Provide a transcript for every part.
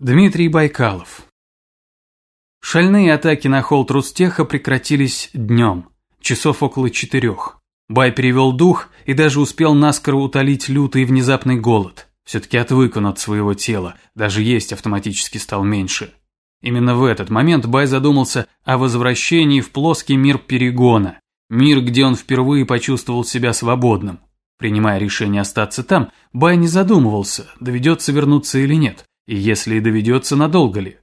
Дмитрий Байкалов Шальные атаки на холл Трустеха прекратились днем, часов около четырех. Бай перевел дух и даже успел наскоро утолить лютый внезапный голод. Все-таки отвык он от своего тела, даже есть автоматически стал меньше. Именно в этот момент Бай задумался о возвращении в плоский мир перегона, мир, где он впервые почувствовал себя свободным. Принимая решение остаться там, Бай не задумывался, доведется вернуться или нет. И если и доведется, надолго ли?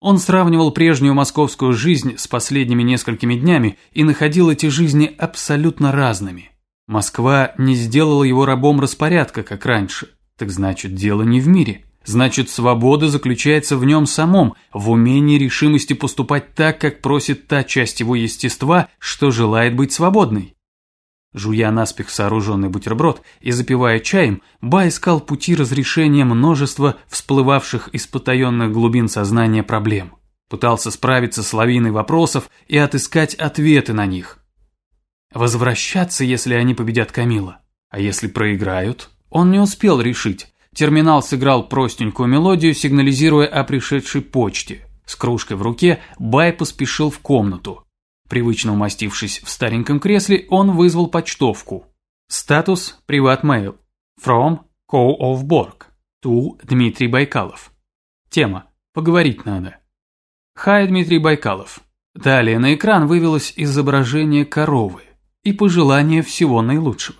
Он сравнивал прежнюю московскую жизнь с последними несколькими днями и находил эти жизни абсолютно разными. Москва не сделала его рабом распорядка, как раньше. Так значит, дело не в мире. Значит, свобода заключается в нем самом, в умении решимости поступать так, как просит та часть его естества, что желает быть свободной. Жуя наспех сооруженный бутерброд и запивая чаем, Ба искал пути разрешения множества всплывавших из потаенных глубин сознания проблем. Пытался справиться с лавиной вопросов и отыскать ответы на них. Возвращаться, если они победят Камила. А если проиграют? Он не успел решить. Терминал сыграл простенькую мелодию, сигнализируя о пришедшей почте. С кружкой в руке Бай поспешил в комнату. Привычно умастившись в стареньком кресле, он вызвал почтовку. Статус «Приват-мейл». From Co of Borg. To Дмитрий Байкалов. Тема «Поговорить надо». Хай, Дмитрий Байкалов. Далее на экран вывелось изображение коровы и пожелание всего наилучшего.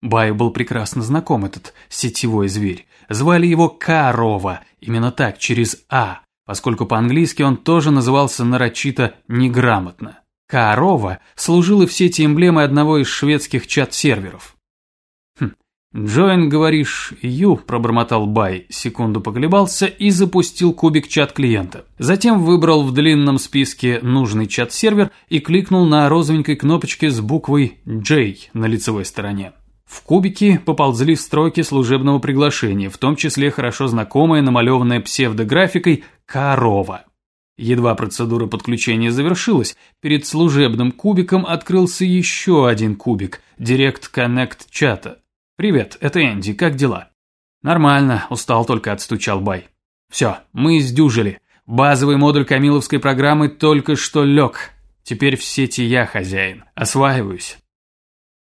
Баю был прекрасно знаком этот сетевой зверь. Звали его Корова, именно так, через «А», поскольку по-английски он тоже назывался нарочито неграмотно. Корова служила в сети эмблемой одного из шведских чат-серверов. Хм, «Джоин, говоришь, ю», – пробормотал Бай, секунду поколебался и запустил кубик чат-клиента. Затем выбрал в длинном списке нужный чат-сервер и кликнул на розовенькой кнопочке с буквой J на лицевой стороне. В кубике поползли строки служебного приглашения, в том числе хорошо знакомая намалеванная псевдографикой «Корова». Едва процедура подключения завершилась, перед служебным кубиком открылся еще один кубик Direct Connect чата. «Привет, это Энди, как дела?» «Нормально, устал только отстучал Бай». «Все, мы издюжили. Базовый модуль Камиловской программы только что лег. Теперь в сети я хозяин. Осваиваюсь».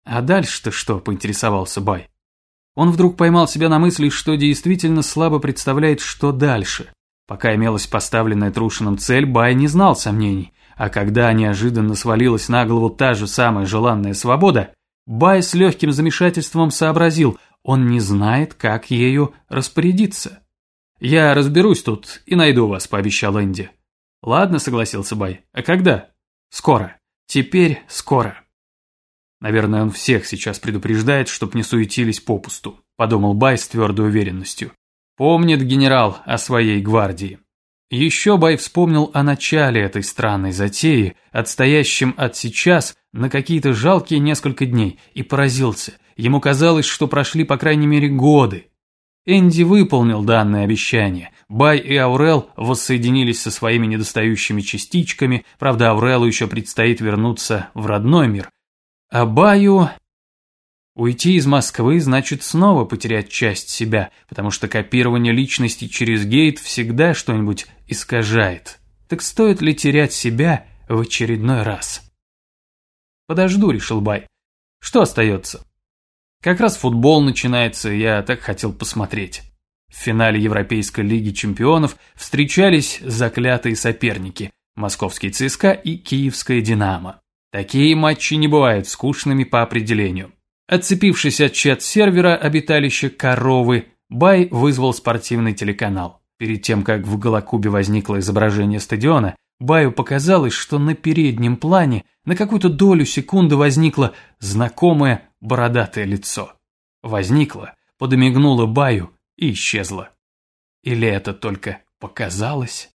«А дальше-то что?» – поинтересовался Бай. Он вдруг поймал себя на мысли, что действительно слабо представляет, что дальше – Пока имелась поставленная Трушином цель, Бай не знал сомнений, а когда неожиданно свалилась на голову та же самая желанная свобода, Бай с легким замешательством сообразил, он не знает, как ею распорядиться. «Я разберусь тут и найду вас», – пообещал Энди. «Ладно», – согласился Бай. «А когда?» «Скоро. Теперь скоро». Наверное, он всех сейчас предупреждает, чтоб не суетились попусту, подумал Бай с твердой уверенностью. Помнит генерал о своей гвардии. Еще Бай вспомнил о начале этой странной затеи, отстоящем от сейчас на какие-то жалкие несколько дней, и поразился. Ему казалось, что прошли по крайней мере годы. Энди выполнил данное обещание. Бай и Аурел воссоединились со своими недостающими частичками, правда Аурелу еще предстоит вернуться в родной мир. А Баю Уйти из Москвы значит снова потерять часть себя, потому что копирование личности через гейт всегда что-нибудь искажает. Так стоит ли терять себя в очередной раз? Подожду, решил Бай. Что остается? Как раз футбол начинается, я так хотел посмотреть. В финале Европейской лиги чемпионов встречались заклятые соперники – московский ЦСКА и киевская «Динамо». Такие матчи не бывают скучными по определению. Отцепившись от чат-сервера обиталища коровы, Бай вызвал спортивный телеканал. Перед тем, как в Голокубе возникло изображение стадиона, Баю показалось, что на переднем плане на какую-то долю секунды возникло знакомое бородатое лицо. Возникло, подмигнуло Баю и исчезло. Или это только показалось?